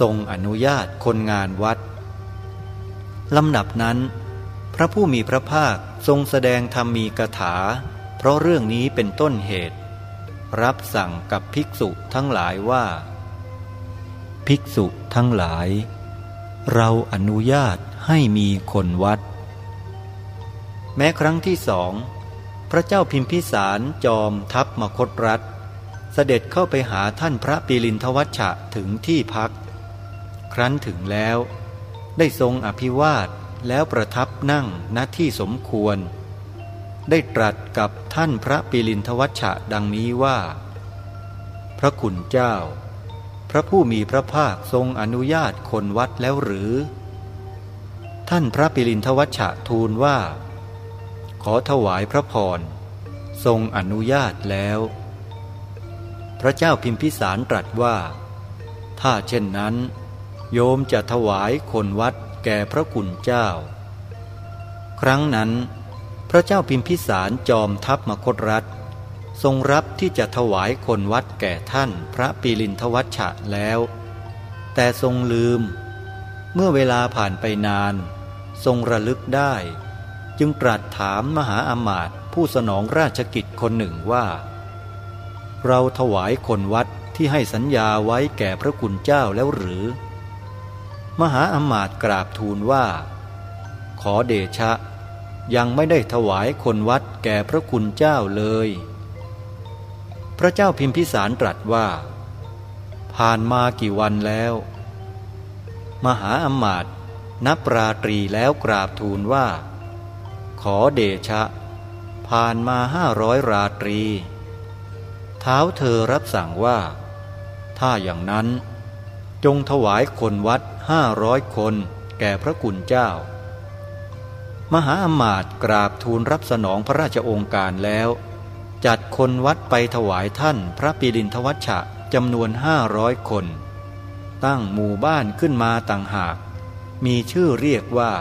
ทรงอนุญาตคนงานวัดลำดับนั้น พระผู้มีพระภาคทรงแสดงธรรมมีกถา เพราะเรื่องนี้เป็นต้นเหตุ รับสั่งกับภิกษุทั้งหลายว่า ภิกษุทั้งหลาย เราอนุญาตให้มีคนวัด แม้ครั้งที่สองพระเจ้าพิมพิสารจอมทัพมคตรัฐ เสด็จเข้าไปหาท่านพระปิลินทวัชชะถึงที่พัก ครั้นถึงแล้ว ได้ทรงอภิวาทแล้วประทับนั่งณที่สมควร ได้ตรัสกับท่านพระปิลินทวัชชะดังนี้ว่า พระคุณเจ้า พระผู้มีพระภาคทรงอนุญาตคนวัดแล้วหรือ ท่านพระปิลินทวัชชะทูลว่า ขอถวายพระพรทรงอนุญาตแล้ว พระเจ้าพิมพิสารตรัสว่า ถ้าเช่นนั้น โยมจะถวายคนวัดแก่พระคุณเจ้า ครั้งนั้น พระเจ้าพิมพิสารจอมทัพมคตรัฐ ทรงรับที่จะถวายคนวัดแก่ท่านพระปีลินทวัชชะแล้ว แต่ทรงลืม เมื่อเวลาผ่านไปนาน ทรงระลึกได้ จึงตรัสถามมหาอามาตย์ผู้สนองราชกิจคนหนึ่งว่า เราถวายคนวัดที่ให้สัญญาไว้แก่พระคุณเจ้าแล้วหรือ มหาอามาตย์กราบทูลว่า ขอเดชะ ยังไม่ได้ถวายคนวัดแก่พระคุณเจ้าเลย พระเจ้าพิมพิสารตรัสว่า ผ่านมากี่วันแล้ว มหาอามาตย์นับราตรีแล้วกราบทูลว่า ขอเดชะ ผ่านมาห้าร้อยราตรี เท้าเธอรับสั่งว่า ถ้าอย่างนั้นจงถวายคนวัด ห้าร้อยคน แก่พระกุณเจ้า มหาอมาตย์กราบทูลรับสนองพระราชองค์การแล้ว จัดคนวัดไปถวายท่านพระปีดินทวัชชะจำนวนห้าร้อยคน ตั้งหมู่บ้านขึ้นมาต่างหาก มีชื่อเรียกว่า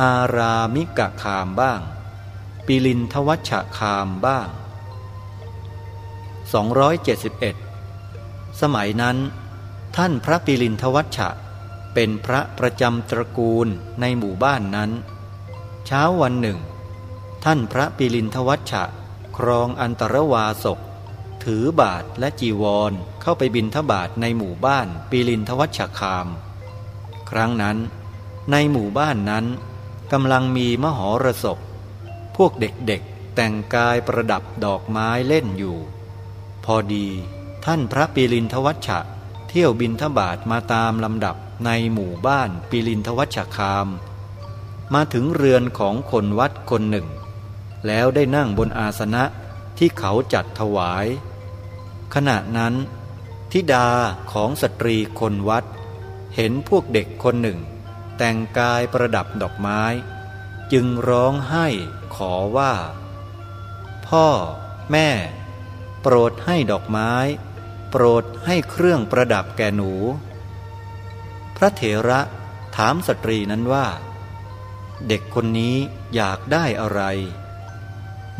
อารามิกะคามบ้าง ปิลินทวัชชะคามบ้าง 271 สมัยนั้น ท่านพระปิลินทวัชชะ เป็นพระประจำตระกูลในหมู่บ้านนั้น เช้าวันหนึ่ง ท่านพระปิลินทวัชะครองอันตรวาสก ถือบาทและจีวรเข้าไปบินทบาทในหมู่บ้านปิลินทวัชคาม ครั้งนั้น ในหมู่บ้านนั้นกำลังมีมหรสพ พวกเด็กๆแต่งกายประดับดอกไม้เล่นอยู่ พอดีท่านพระปีลินทวัชชะ เที่ยวบินทบาทมาตามลำดับ ในหมู่บ้านปีลินทวัชคาม มาถึงเรือนของคนวัดคนหนึ่ง แล้วได้นั่งบนอาสนะที่เขาจัดถวาย ขณะนั้นทิดาของสตรีคนวัด เห็นพวกเด็กคนหนึ่ง แต่งกายประดับดอกไม้ จึงร้องไห้ขอว่า พ่อ แม่ โปรดให้ดอกไม้ โปรดให้เครื่องประดับแก่หนู ระเถระถามสตรีนั้นว่า เด็กคนนี้อยากได้อะไร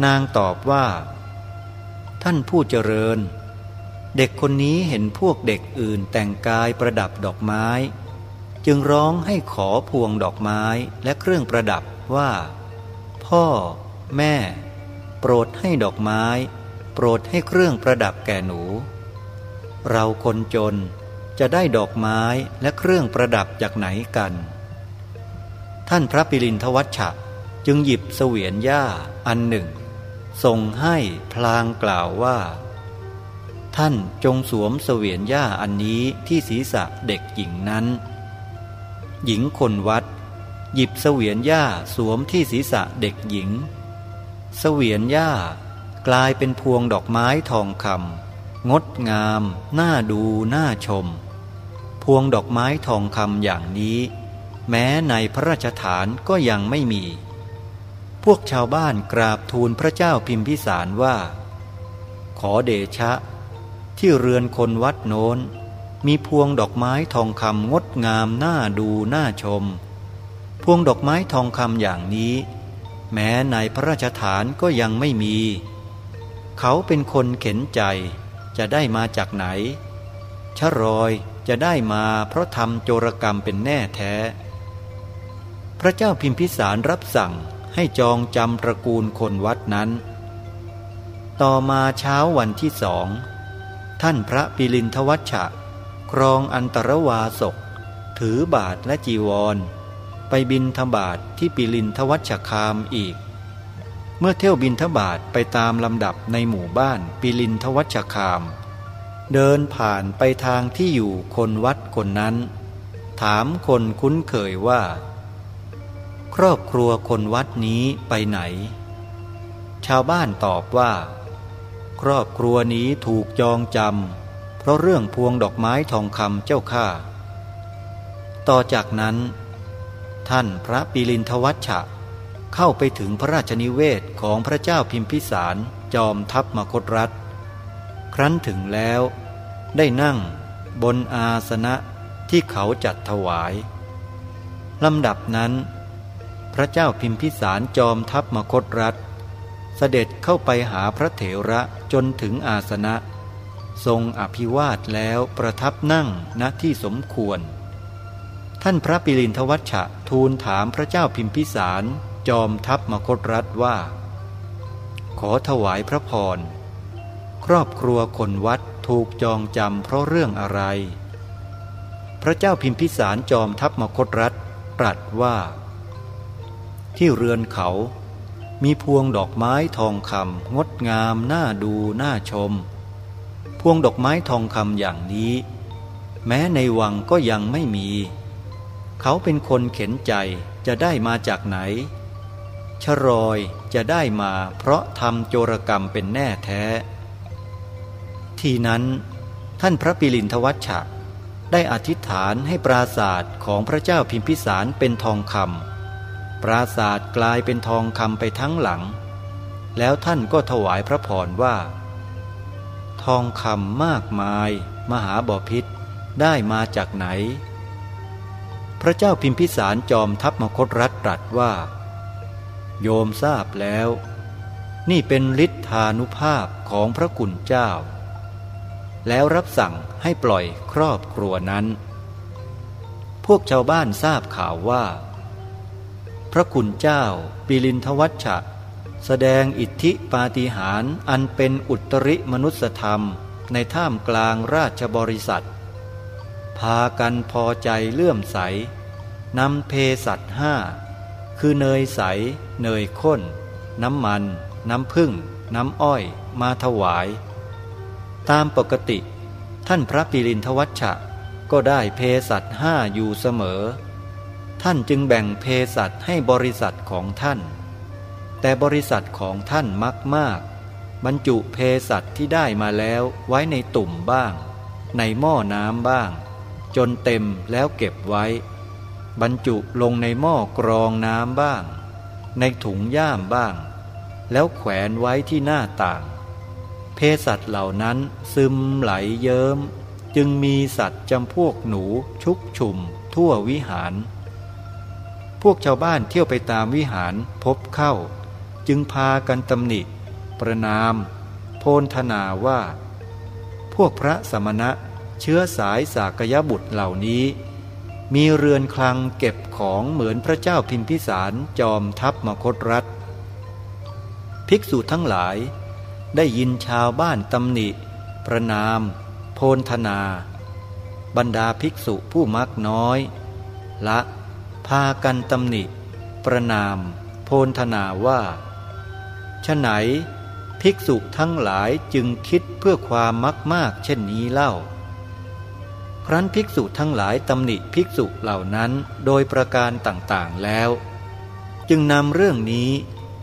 นางตอบว่า ท่านผู้เจริญ เด็กคนนี้เห็นพวกเด็กอื่นแต่งกายประดับดอกไม้ จึงร้องให้ขอพวงดอกไม้และเครื่องประดับว่า พ่อ แม่ โปรดให้ดอกไม้ โปรดให้เครื่องประดับแก่หนู เราคนจน จะได้ดอกไม้และเครื่องประดับจากไหนกัน ท่านพระปิรินทวัชชะจึงหยิบเสวียนหญ้าอันหนึ่ง ส่งให้พลางกล่าวว่า ท่านจงสวมเสวียนหญ้าอันนี้ที่ศีรษะเด็กหญิงนั้น หญิงคนวัด หยิบเสวียนหญ้าสวมที่ศีรษะเด็กหญิง เสวียนหญ้ากลายเป็นพวงดอกไม้ทองคำงดงาม น่าดู น่าชม วงดอกไม้ทองคำอย่างนี้ แม้ในพระราชฐานก็ยังไม่มี พวกชาวบ้านกราบทูลพระเจ้าพิมพิสารว่า ขอเดชะ ที่เรือนคนวัดโน้น มีพวงดอกไม้ทองคำงดงามน่าดูน่าชม พวงดอกไม้ทองคำอย่างนี้ แม้ในพระราชฐานก็ยังไม่มี เขาเป็นคนเข็นใจจะได้มาจากไหนชะรอย จะได้มาเพราะทำโจรกรรมเป็นแน่แท้ พระเจ้าพิมพิสารรับสั่งให้จองจำตระกูลคนวัดนั้น ต่อมาเช้าวันที่สอง ท่านพระปิลินทวัชชะ ครองอันตรวาสก ถือบาทและจีวร ไปบินทบาทที่ปิลินทวัชคามอีก เมื่อเที่ยวบินทบาทไปตามลำดับในหมู่บ้านปิลินทวัชคาม เดินผ่านไปทางที่อยู่คนวัดคนนั้น ถามคนคุ้นเคยว่า ครอบครัวคนวัดนี้ไปไหน ชาวบ้านตอบว่า ครอบครัวนี้ถูกจองจำเพราะเรื่องพวงดอกไม้ทองคำเจ้าข้าต่อจากนั้น ท่านพระปิลินทวัชชะ เข้าไปถึงพระราชนิเวศของพระเจ้าพิมพิสารจอมทัพมคตรัฐ ครั้นถึงแล้ว ได้นั่งบนอาสนะที่เขาจัดถวายลำดับนั้น พระเจ้าพิมพิสารจอมทัพมคตรัฐ เสด็จเข้าไปหาพระเถระจนถึงอาสนะ ทรงอภิวาทแล้วประทับนั่งณที่สมควร ท่านพระปิลินทวัชชะทูลถามพระเจ้าพิมพิสารจอมทัพมคตรัฐว่า ขอถวายพระพร ครอบครัวคนวัดถูกจองจำเพราะเรื่องอะไร พระเจ้าพิมพิสารจอมทัพมคตรัฐตรัสว่า ที่เรือนเขา มีพวงดอกไม้ทองคำงดงามน่าดูน่าชม พวงดอกไม้ทองคำอย่างนี้ แม้ในวังก็ยังไม่มี เขาเป็นคนเข็นใจจะได้มาจากไหนชรอยจะได้มาเพราะทำโจรกรรมเป็นแน่แท้ ทีนั้น ท่านพระปิลินทวัชชะ ได้อธิษฐานให้ปราศาสตร์ของพระเจ้าพิมพิสารเป็นทองคำปราศาสตร์กลายเป็นทองคำไปทั้งหลัง แล้วท่านก็ถวายพระพรว่า ทองคำมากมาย มหาบอพิษได้มาจากไหน พระเจ้าพิมพิสารจอมทัพมคตรัฐตรัสว่า โยมทราบแล้ว นี่เป็นฤทธานุภาพของพระกุณเจ้า แล้วรับสั่งให้ปล่อยครอบครัวนั้น พวกชาวบ้านทราบข่าวว่า พระคุณเจ้าปิลินทวัชชะ แสดงอิทธิปาฏิหาริย์อันเป็นอุตริมนุสธรรมในท่ามกลางราชบริษัท พากันพอใจเลื่อมใสนำเพสัตห้าคือเนยใส เนยข้น น้ำมัน น้ำผึ้งน้ำอ้อยมาถวาย ตามปกติ ท่านพระปิรินทวัชชะ ก็ได้เพสัตห้าอยู่เสมอ ท่านจึงแบ่งเพสัตให้บริษัทของท่าน แต่บริษัทของท่านมักมากบรรจุเพสัตที่ได้มาแล้วไว้ในตุ่มบ้าง ในหม้อน้ำบ้าง จนเต็มแล้วเก็บไว้ บรรจุลงในหม้อกรองน้ำบ้าง ในถุงย่ามบ้าง แล้วแขวนไว้ที่หน้าต่าง เพศสัตว์เหล่านั้นซึมไหลเยิ้ม จึงมีสัตว์จำพวกหนูชุกชุม ทั่ววิหาร พวกชาวบ้านเที่ยวไปตามวิหารพบเข้า จึงพากันตำหนิ ประนาม โพนธนาว่า พวกพระสมณะเชื้อสายสากยบุตรเหล่านี้ มีเรือนคลังเก็บของเหมือนพระเจ้าพิมพิสารจอมทัพมคตรัฐ ภิกษุทั้งหลาย ได้ยินชาวบ้านตำหนิ ประนาม โพนธนา บรรดาภิกษุผู้มักน้อย ละ พากันตำหนิ ประนาม โพนธนาว่าฉะไหน ภิกษุทั้งหลายจึงคิดเพื่อความมักมากเช่นนี้เล่า ครั้นภิกษุทั้งหลายตำหนิภิกษุเหล่านั้นโดยประการต่างๆแล้ว จึงนำเรื่องนี้